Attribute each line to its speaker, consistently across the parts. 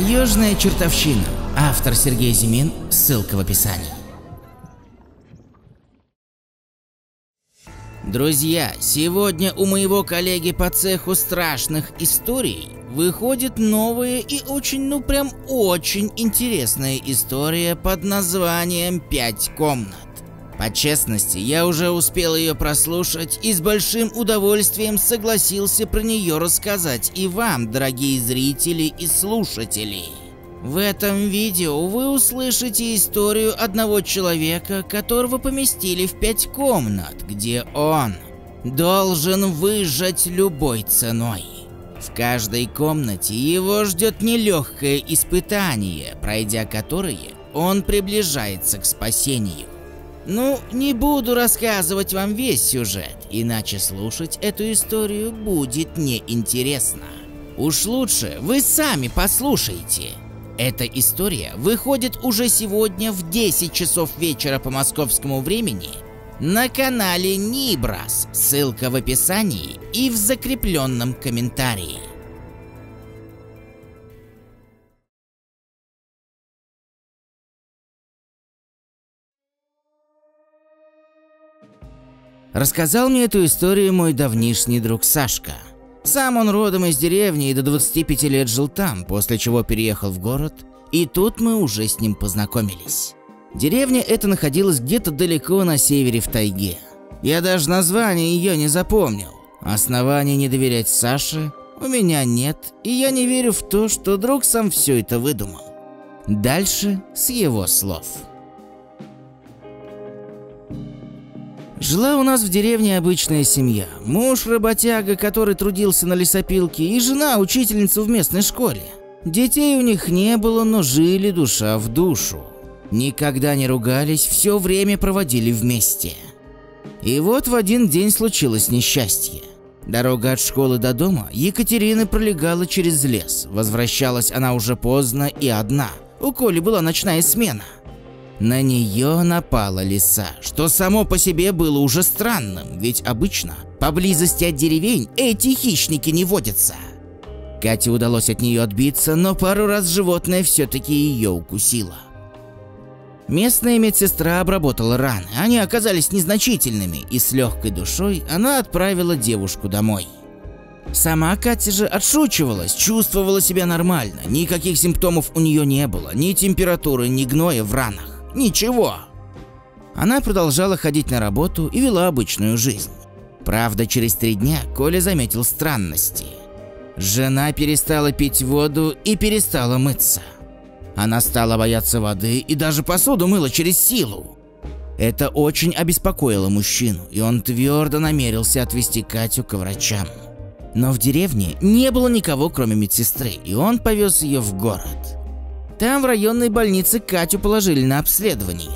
Speaker 1: Таежная чертовщина. Автор Сергей Зимин. Ссылка в описании. Друзья, сегодня у моего коллеги по цеху страшных историй выходит новая и очень, ну прям очень интересная история под названием «Пять комнат». По честности, я уже успел ее прослушать и с большим удовольствием согласился про нее рассказать и вам, дорогие зрители и слушатели. В этом видео вы услышите историю одного человека, которого поместили в пять комнат, где он должен выжить любой ценой. В каждой комнате его ждет нелегкое испытание, пройдя которое он приближается к спасению. Ну, не буду рассказывать вам весь сюжет, иначе слушать эту историю будет неинтересно. Уж лучше вы сами послушайте. Эта история выходит уже сегодня в 10 часов вечера по московскому времени на канале Нибрас, ссылка в описании и в закрепленном комментарии. Рассказал мне эту историю мой давнишний друг Сашка. Сам он родом из деревни и до 25 лет жил там, после чего переехал в город, и тут мы уже с ним познакомились. Деревня эта находилась где-то далеко на севере в тайге. Я даже название ее не запомнил. Оснований не доверять Саше у меня нет, и я не верю в то, что друг сам все это выдумал. Дальше с его слов. Жила у нас в деревне обычная семья. Муж работяга, который трудился на лесопилке, и жена учительница в местной школе. Детей у них не было, но жили душа в душу. Никогда не ругались, все время проводили вместе. И вот в один день случилось несчастье. Дорога от школы до дома Екатерина пролегала через лес. Возвращалась она уже поздно и одна. У Коли была ночная смена. На нее напала лиса, что само по себе было уже странным, ведь обычно поблизости от деревень эти хищники не водятся. Кате удалось от нее отбиться, но пару раз животное все-таки ее укусило. Местная медсестра обработала раны, они оказались незначительными, и с легкой душой она отправила девушку домой. Сама Катя же отшучивалась, чувствовала себя нормально, никаких симптомов у нее не было, ни температуры, ни гноя в ранах. Ничего. Она продолжала ходить на работу и вела обычную жизнь. Правда, через три дня Коля заметил странности. Жена перестала пить воду и перестала мыться. Она стала бояться воды и даже посуду мыла через силу. Это очень обеспокоило мужчину, и он твердо намерился отвезти Катю к врачам. Но в деревне не было никого, кроме медсестры, и он повез ее в город. Там в районной больнице Катю положили на обследование.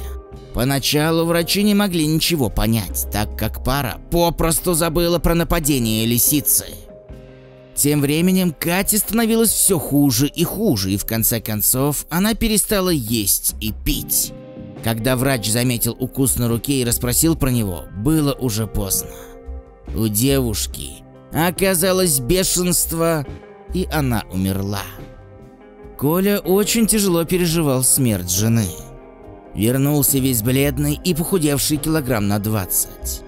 Speaker 1: Поначалу врачи не могли ничего понять, так как пара попросту забыла про нападение лисицы. Тем временем Кате становилось все хуже и хуже, и в конце концов она перестала есть и пить. Когда врач заметил укус на руке и расспросил про него, было уже поздно. У девушки оказалось бешенство, и она умерла. Коля очень тяжело переживал смерть жены. Вернулся весь бледный и похудевший килограмм на 20.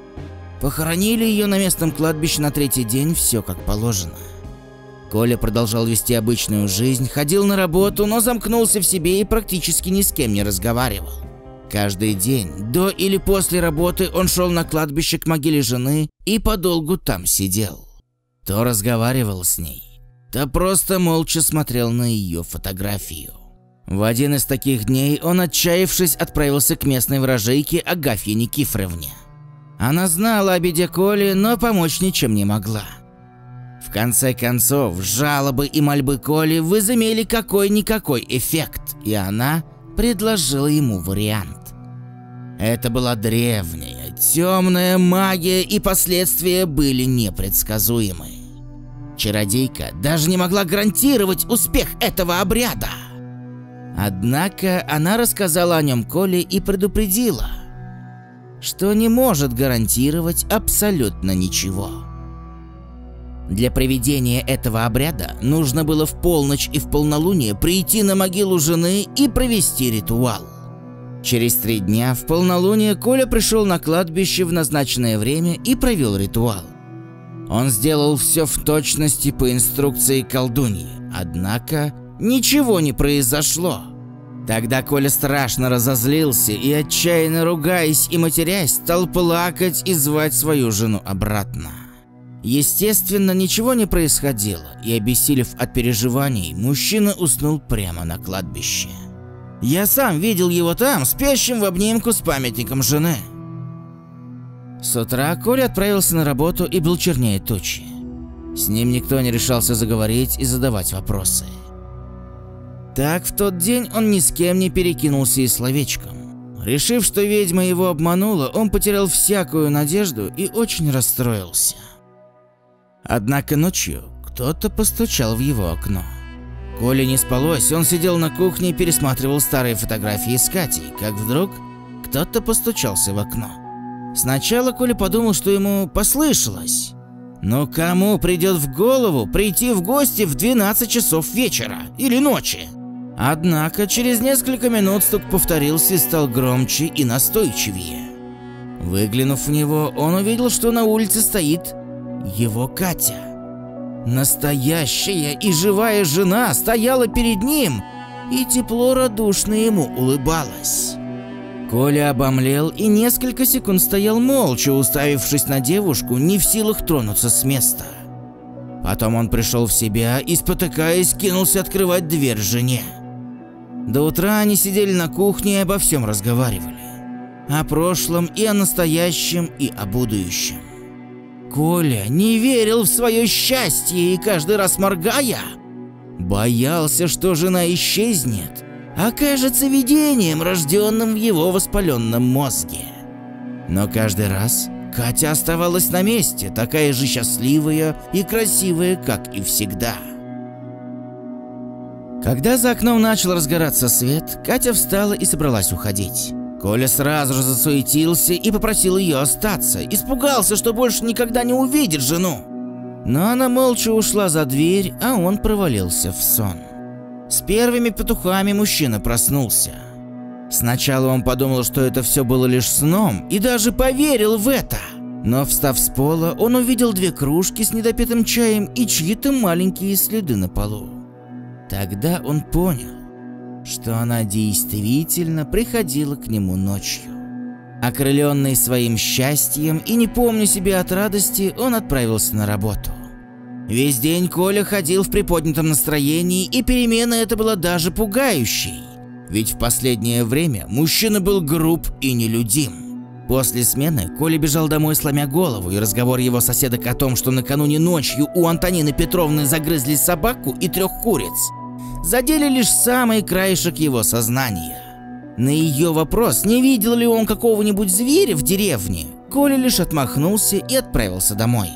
Speaker 1: Похоронили ее на местном кладбище на третий день, все как положено. Коля продолжал вести обычную жизнь, ходил на работу, но замкнулся в себе и практически ни с кем не разговаривал. Каждый день, до или после работы, он шел на кладбище к могиле жены и подолгу там сидел. То разговаривал с ней, да просто молча смотрел на ее фотографию. В один из таких дней он, отчаявшись, отправился к местной вражейке Агафье Никифоровне. Она знала о беде Коли, но помочь ничем не могла. В конце концов, жалобы и мольбы Коли возымели какой-никакой эффект, и она предложила ему вариант. Это была древняя, темная магия, и последствия были непредсказуемы. Чародейка даже не могла гарантировать успех этого обряда. Однако она рассказала о нем Коле и предупредила, что не может гарантировать абсолютно ничего. Для проведения этого обряда нужно было в полночь и в полнолуние прийти на могилу жены и провести ритуал. Через три дня в полнолуние Коля пришел на кладбище в назначенное время и провел ритуал. Он сделал все в точности по инструкции колдуньи, однако ничего не произошло. Тогда Коля страшно разозлился и, отчаянно ругаясь и матерясь, стал плакать и звать свою жену обратно. Естественно, ничего не происходило, и обессилев от переживаний, мужчина уснул прямо на кладбище. Я сам видел его там, спящим в обнимку с памятником жены. С утра Коля отправился на работу и был чернее тучи. С ним никто не решался заговорить и задавать вопросы. Так в тот день он ни с кем не перекинулся и словечком. Решив, что ведьма его обманула, он потерял всякую надежду и очень расстроился. Однако ночью кто-то постучал в его окно. Коле не спалось, он сидел на кухне и пересматривал старые фотографии с Катей, как вдруг кто-то постучался в окно. Сначала Коля подумал, что ему послышалось. Но кому придет в голову прийти в гости в 12 часов вечера или ночи? Однако через несколько минут стук повторился и стал громче и настойчивее. Выглянув в него, он увидел, что на улице стоит его Катя. Настоящая и живая жена стояла перед ним и тепло радушно ему улыбалась. Коля обомлел и несколько секунд стоял молча, уставившись на девушку, не в силах тронуться с места. Потом он пришел в себя и, спотыкаясь, кинулся открывать дверь жене. До утра они сидели на кухне и обо всем разговаривали. О прошлом и о настоящем и о будущем. Коля не верил в свое счастье и каждый раз моргая, боялся, что жена исчезнет, окажется видением, рожденным в его воспаленном мозге. Но каждый раз Катя оставалась на месте, такая же счастливая и красивая, как и всегда. Когда за окном начал разгораться свет, Катя встала и собралась уходить. Коля сразу же засуетился и попросил ее остаться, испугался, что больше никогда не увидит жену. Но она молча ушла за дверь, а он провалился в сон. С первыми петухами мужчина проснулся. Сначала он подумал, что это все было лишь сном, и даже поверил в это. Но встав с пола, он увидел две кружки с недопитым чаем и чьи-то маленькие следы на полу. Тогда он понял, что она действительно приходила к нему ночью. Окрыленный своим счастьем и не помня себя от радости, он отправился на работу. Весь день Коля ходил в приподнятом настроении, и перемена эта была даже пугающей. Ведь в последнее время мужчина был груб и нелюдим. После смены Коля бежал домой, сломя голову, и разговор его соседок о том, что накануне ночью у Антонины Петровны загрызли собаку и трех куриц, задели лишь самый краешек его сознания. На ее вопрос, не видел ли он какого-нибудь зверя в деревне, Коля лишь отмахнулся и отправился домой.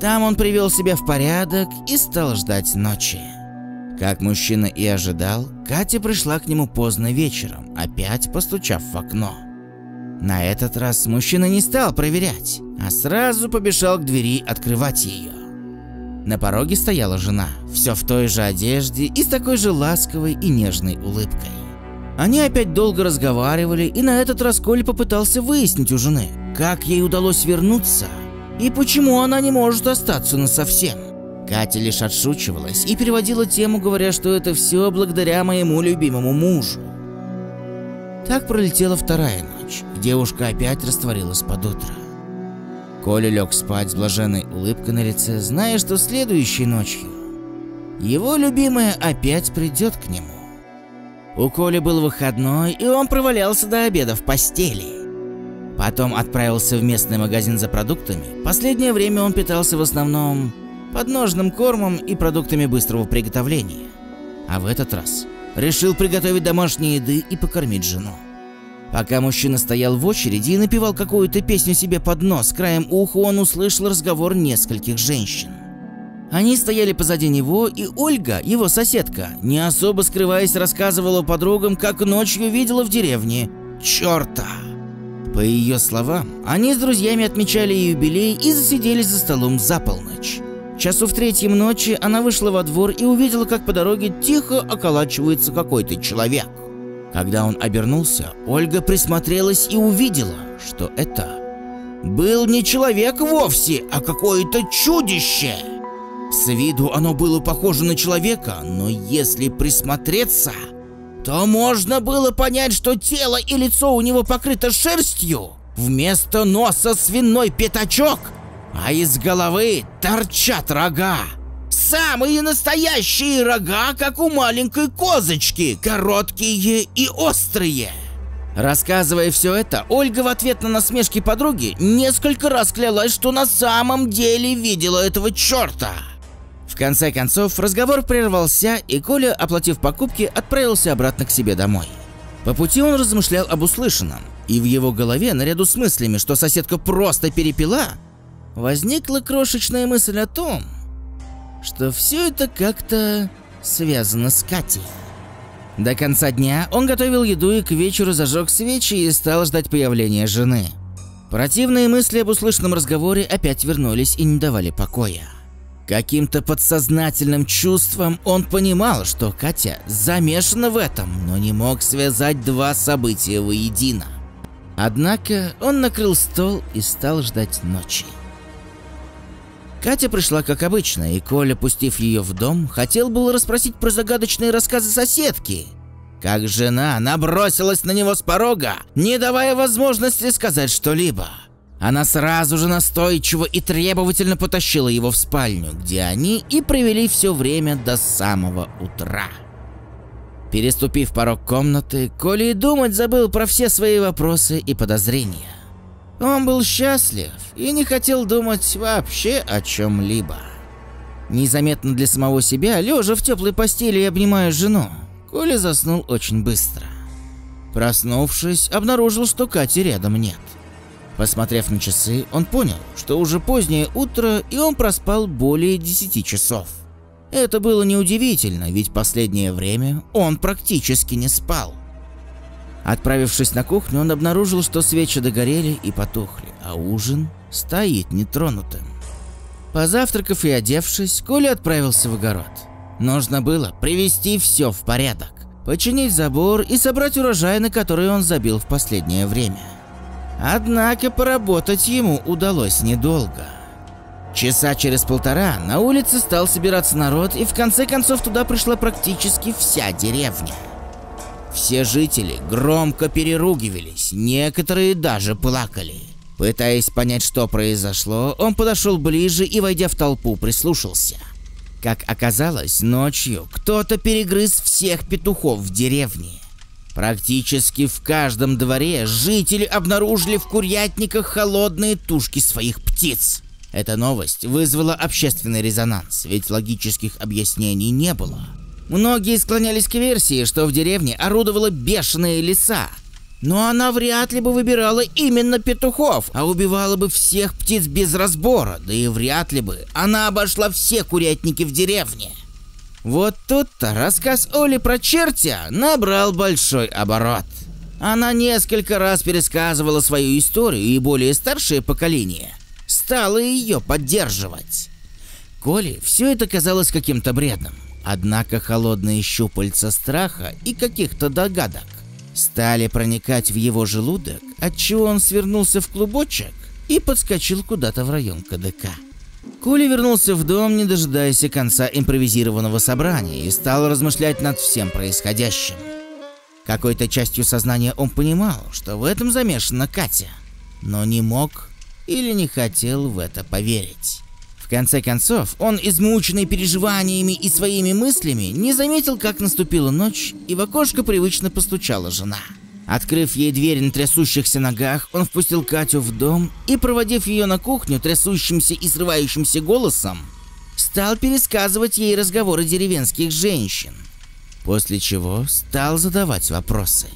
Speaker 1: Там он привел себя в порядок и стал ждать ночи. Как мужчина и ожидал, Катя пришла к нему поздно вечером, опять постучав в окно. На этот раз мужчина не стал проверять, а сразу побежал к двери открывать ее. На пороге стояла жена, все в той же одежде и с такой же ласковой и нежной улыбкой. Они опять долго разговаривали, и на этот раз Коля попытался выяснить у жены, как ей удалось вернуться и почему она не может остаться насовсем. Катя лишь отшучивалась и переводила тему, говоря, что это все благодаря моему любимому мужу. Так пролетела вторая ночь, девушка опять растворилась под утро. Коля лег спать с блаженной улыбкой на лице, зная, что следующей ночью его любимая опять придет к нему. У Коли был выходной, и он провалялся до обеда в постели. Потом отправился в местный магазин за продуктами. Последнее время он питался в основном подножным кормом и продуктами быстрого приготовления. А в этот раз решил приготовить домашней еды и покормить жену. Пока мужчина стоял в очереди и напевал какую-то песню себе под нос, краем уха он услышал разговор нескольких женщин. Они стояли позади него, и Ольга, его соседка, не особо скрываясь, рассказывала подругам, как ночью видела в деревне черта. По ее словам, они с друзьями отмечали юбилей и засиделись за столом за полночь. Часу в третьем ночи она вышла во двор и увидела, как по дороге тихо околачивается какой-то человек. Когда он обернулся, Ольга присмотрелась и увидела, что это был не человек вовсе, а какое-то чудище. С виду оно было похоже на человека, но если присмотреться, то можно было понять, что тело и лицо у него покрыто шерстью, вместо носа свиной пятачок, а из головы торчат рога. Самые настоящие рога, как у маленькой козочки, короткие и острые. Рассказывая все это, Ольга в ответ на насмешки подруги несколько раз клялась, что на самом деле видела этого черта. Конце концов, разговор прервался, и Коля, оплатив покупки, отправился обратно к себе домой. По пути он размышлял об услышанном, и в его голове, наряду с мыслями, что соседка просто перепила, возникла крошечная мысль о том, что все это как-то связано с Катей. До конца дня он готовил еду и к вечеру зажег свечи и стал ждать появления жены. Противные мысли об услышанном разговоре опять вернулись и не давали покоя. Каким-то подсознательным чувством он понимал, что Катя замешана в этом, но не мог связать два события воедино. Однако он накрыл стол и стал ждать ночи. Катя пришла как обычно, и Коля, пустив ее в дом, хотел было расспросить про загадочные рассказы соседки. Как жена набросилась на него с порога, не давая возможности сказать что-либо. Она сразу же настойчиво и требовательно потащила его в спальню, где они и провели все время до самого утра. Переступив порог комнаты, Коля и думать забыл про все свои вопросы и подозрения. Он был счастлив и не хотел думать вообще о чем-либо. Незаметно для самого себя, лежа в теплой постели и обнимая жену, Коля заснул очень быстро. Проснувшись, обнаружил, что Кати рядом нет. Посмотрев на часы, он понял, что уже позднее утро и он проспал более 10 часов. Это было неудивительно, ведь последнее время он практически не спал. Отправившись на кухню, он обнаружил, что свечи догорели и потухли, а ужин стоит нетронутым. Позавтракав и одевшись, Коля отправился в огород. Нужно было привести все в порядок, починить забор и собрать урожай, на который он забил в последнее время. Однако поработать ему удалось недолго. Часа через полтора на улице стал собираться народ, и в конце концов туда пришла практически вся деревня. Все жители громко переругивались, некоторые даже плакали. Пытаясь понять, что произошло, он подошел ближе и, войдя в толпу, прислушался. Как оказалось, ночью кто-то перегрыз всех петухов в деревне. Практически в каждом дворе жители обнаружили в курятниках холодные тушки своих птиц. Эта новость вызвала общественный резонанс, ведь логических объяснений не было. Многие склонялись к версии, что в деревне орудовала бешеная лиса. Но она вряд ли бы выбирала именно петухов, а убивала бы всех птиц без разбора, да и вряд ли бы она обошла все курятники в деревне. Вот тут-то рассказ Оли про чертя набрал большой оборот. Она несколько раз пересказывала свою историю, и более старшее поколение стало ее поддерживать. Коле все это казалось каким-то бредом. Однако холодные щупальца страха и каких-то догадок стали проникать в его желудок, отчего он свернулся в клубочек и подскочил куда-то в район КДК. Коля вернулся в дом, не дожидаясь конца импровизированного собрания, и стал размышлять над всем происходящим. Какой-то частью сознания он понимал, что в этом замешана Катя, но не мог или не хотел в это поверить. В конце концов, он, измученный переживаниями и своими мыслями, не заметил, как наступила ночь, и в окошко привычно постучала жена. Открыв ей дверь на трясущихся ногах, он впустил Катю в дом и, проводив ее на кухню трясущимся и срывающимся голосом, стал пересказывать ей разговоры деревенских женщин, после чего стал задавать вопросы.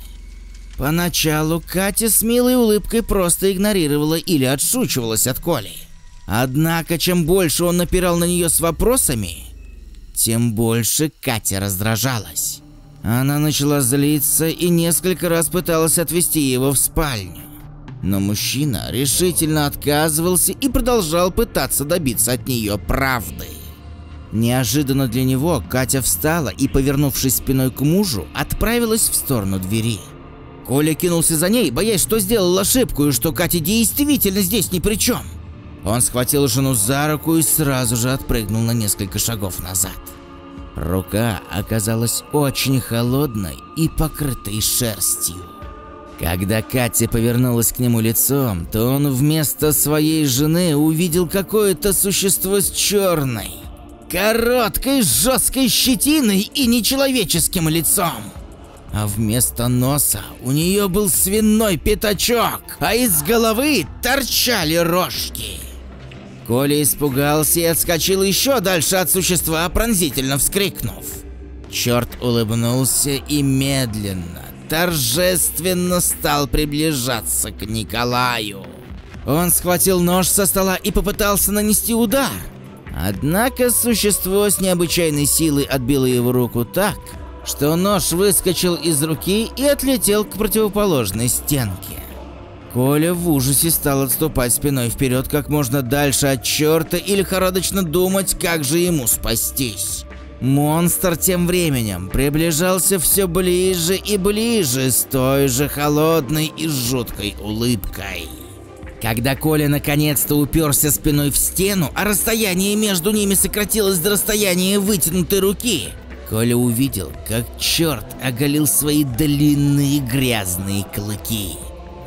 Speaker 1: Поначалу Катя с милой улыбкой просто игнорировала или отшучивалась от Коли. Однако, чем больше он напирал на нее с вопросами, тем больше Катя раздражалась. Она начала злиться и несколько раз пыталась отвести его в спальню. Но мужчина решительно отказывался и продолжал пытаться добиться от нее правды. Неожиданно для него Катя встала и, повернувшись спиной к мужу, отправилась в сторону двери. Коля кинулся за ней, боясь, что сделал ошибку и что Катя действительно здесь ни при чем. Он схватил жену за руку и сразу же отпрыгнул на несколько шагов назад. Рука оказалась очень холодной и покрытой шерстью. Когда Катя повернулась к нему лицом, то он вместо своей жены увидел какое-то существо с черной, короткой, жесткой щетиной и нечеловеческим лицом. А вместо носа у нее был свиной пятачок, а из головы торчали рожки. Коля испугался и отскочил еще дальше от существа, пронзительно вскрикнув. Черт улыбнулся и медленно, торжественно стал приближаться к Николаю. Он схватил нож со стола и попытался нанести удар. Однако существо с необычайной силой отбило его руку так, что нож выскочил из руки и отлетел к противоположной стенке. Коля в ужасе стал отступать спиной вперед как можно дальше от черта и лихорадочно думать, как же ему спастись. Монстр тем временем приближался все ближе и ближе с той же холодной и жуткой улыбкой. Когда Коля наконец-то уперся спиной в стену, а расстояние между ними сократилось до расстояния вытянутой руки, Коля увидел, как черт оголил свои длинные грязные клыки.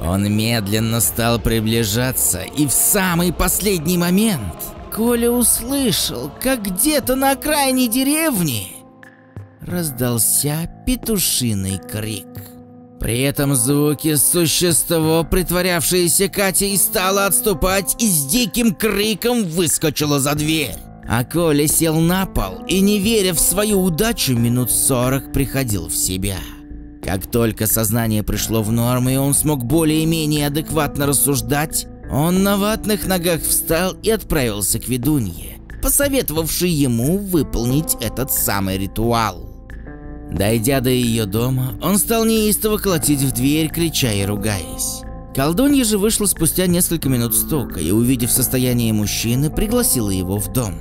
Speaker 1: Он медленно стал приближаться, и в самый последний момент Коля услышал, как где-то на окраине деревни раздался петушиный крик. При этом звуке существо, притворявшееся Катей, стало отступать и с диким криком выскочило за дверь. А Коля сел на пол и, не веря в свою удачу, минут сорок приходил в себя. Как только сознание пришло в норму и он смог более-менее адекватно рассуждать, он на ватных ногах встал и отправился к ведунье, посоветовавшей ему выполнить этот самый ритуал. Дойдя до ее дома, он стал неистово колотить в дверь, крича и ругаясь. Колдунья же вышла спустя несколько минут стука и, увидев состояние мужчины, пригласила его в дом.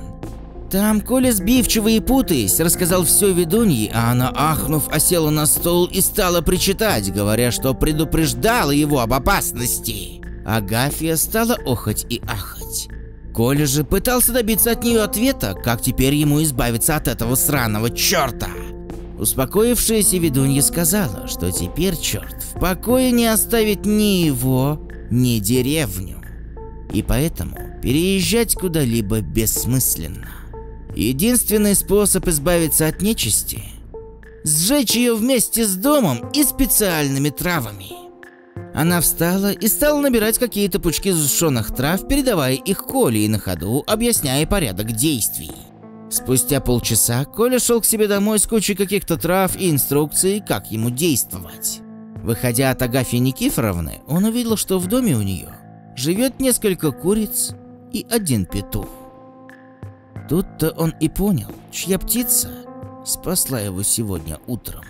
Speaker 1: Там Коля сбивчиво и путаясь рассказал все ведуньи, а она, ахнув, осела на стол и стала причитать, говоря, что предупреждала его об опасности. Агафья стала охать и ахать. Коля же пытался добиться от нее ответа, как теперь ему избавиться от этого сраного черта. Успокоившаяся ведунья сказала, что теперь черт в покое не оставит ни его, ни деревню. И поэтому переезжать куда-либо бессмысленно. Единственный способ избавиться от нечисти – сжечь ее вместе с домом и специальными травами. Она встала и стала набирать какие-то пучки сушеных трав, передавая их Коле и на ходу объясняя порядок действий. Спустя полчаса Коля шел к себе домой с кучей каких-то трав и инструкций, как ему действовать. Выходя от Агафьи Никифоровны, он увидел, что в доме у нее живет несколько куриц и один петух. Тут-то он и понял, чья птица спасла его сегодня утром.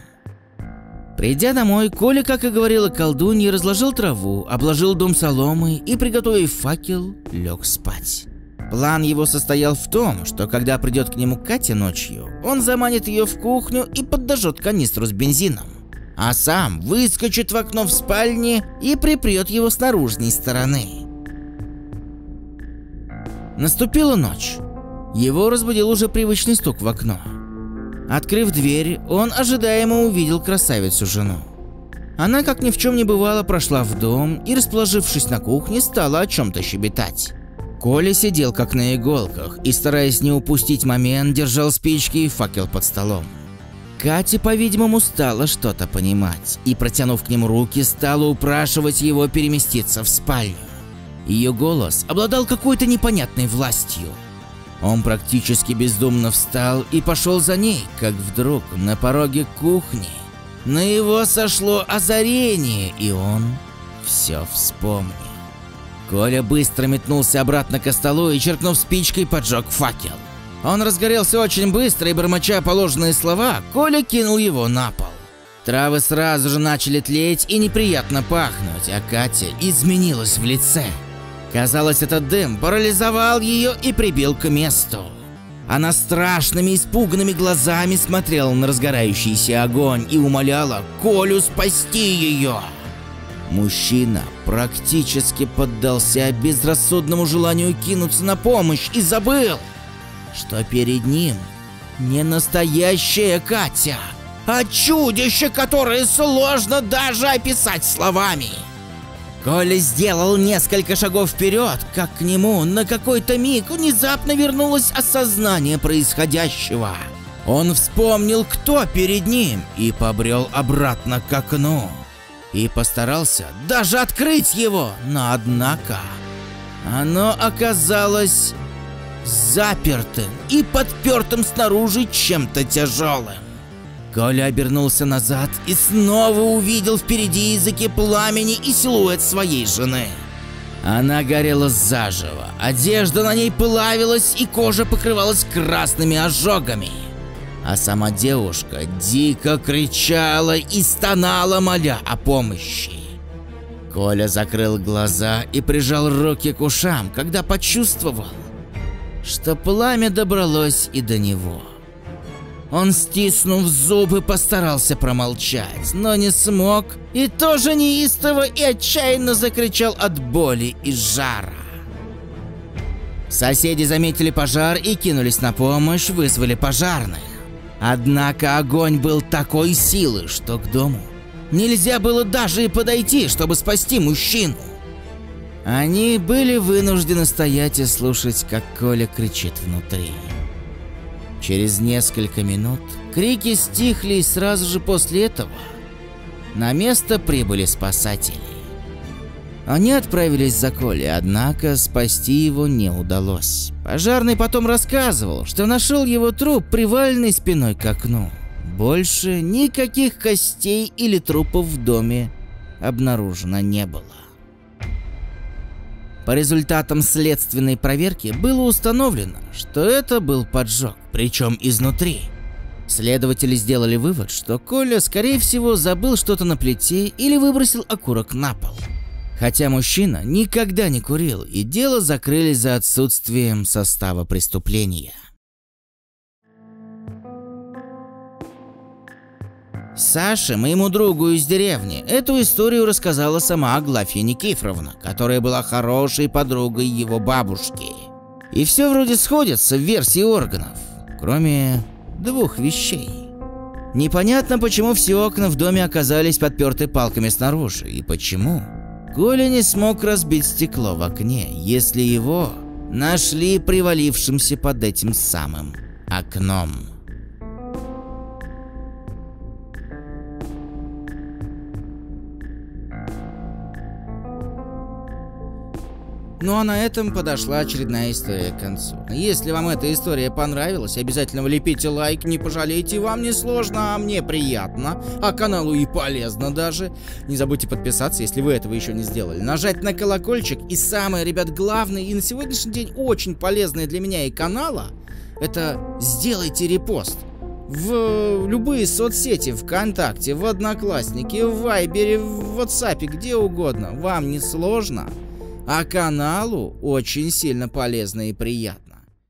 Speaker 1: Придя домой, Коля, как и говорила колдунья, разложил траву, обложил дом соломой и, приготовив факел, лег спать. План его состоял в том, что когда придет к нему Катя ночью, он заманит ее в кухню и подожжет канистру с бензином. А сам выскочит в окно в спальне и припрет его с наружной стороны. Наступила ночь. Его разбудил уже привычный стук в окно. Открыв дверь, он ожидаемо увидел красавицу-жену. Она, как ни в чем не бывало, прошла в дом и, расположившись на кухне, стала о чем-то щебетать. Коля сидел как на иголках и, стараясь не упустить момент, держал спички и факел под столом. Катя, по-видимому, стала что-то понимать и, протянув к нему руки, стала упрашивать его переместиться в спальню. Ее голос обладал какой-то непонятной властью – он практически бездумно встал и пошел за ней, как вдруг на пороге кухни на его сошло озарение, и он все вспомнил. Коля быстро метнулся обратно к столу и, черкнув спичкой, поджег факел. Он разгорелся очень быстро, и, бормоча положенные слова, Коля кинул его на пол. Травы сразу же начали тлеть и неприятно пахнуть, а Катя изменилась в лице. Казалось, этот дым парализовал ее и прибил к месту. Она страшными испуганными глазами смотрела на разгорающийся огонь и умоляла Колю спасти ее. Мужчина практически поддался безрассудному желанию кинуться на помощь и забыл, что перед ним не настоящая Катя, а чудище, которое сложно даже описать словами. Коля сделал несколько шагов вперед, как к нему на какой-то миг внезапно вернулось осознание происходящего. Он вспомнил, кто перед ним, и побрел обратно к окну. И постарался даже открыть его, но однако оно оказалось запертым и подпертым снаружи чем-то тяжелым. Коля обернулся назад и снова увидел впереди языки пламени и силуэт своей жены. Она горела заживо, одежда на ней плавилась и кожа покрывалась красными ожогами. А сама девушка дико кричала и стонала, моля о помощи. Коля закрыл глаза и прижал руки к ушам, когда почувствовал, что пламя добралось и до него. Он, стиснув зубы, постарался промолчать, но не смог и тоже неистово и отчаянно закричал от боли и жара. Соседи заметили пожар и кинулись на помощь, вызвали пожарных. Однако огонь был такой силы, что к дому нельзя было даже и подойти, чтобы спасти мужчину. Они были вынуждены стоять и слушать, как Коля кричит внутри. Через несколько минут крики стихли и сразу же после этого на место прибыли спасатели. Они отправились за Коли, однако спасти его не удалось. Пожарный потом рассказывал, что нашел его труп приваленный спиной к окну. Больше никаких костей или трупов в доме обнаружено не было. По результатам следственной проверки было установлено, что это был поджог, причем изнутри. Следователи сделали вывод, что Коля, скорее всего, забыл что-то на плите или выбросил окурок на пол. Хотя мужчина никогда не курил, и дело закрыли за отсутствием состава преступления. Саше, моему другу из деревни, эту историю рассказала сама Аглафья Никифоровна, которая была хорошей подругой его бабушки. И все вроде сходится в версии органов, кроме двух вещей. Непонятно, почему все окна в доме оказались подперты палками снаружи, и почему Коля не смог разбить стекло в окне, если его нашли привалившимся под этим самым окном. Ну а на этом подошла очередная история к концу. Если вам эта история понравилась, обязательно влепите лайк, не пожалейте, вам не сложно, а мне приятно, а каналу и полезно даже. Не забудьте подписаться, если вы этого еще не сделали, нажать на колокольчик и самое, ребят, главное и на сегодняшний день очень полезное для меня и канала, это сделайте репост в любые соцсети, ВКонтакте, в Одноклассники, в Вайбере, в WhatsApp, где угодно. Вам не сложно? А каналу очень сильно полезно и приятно.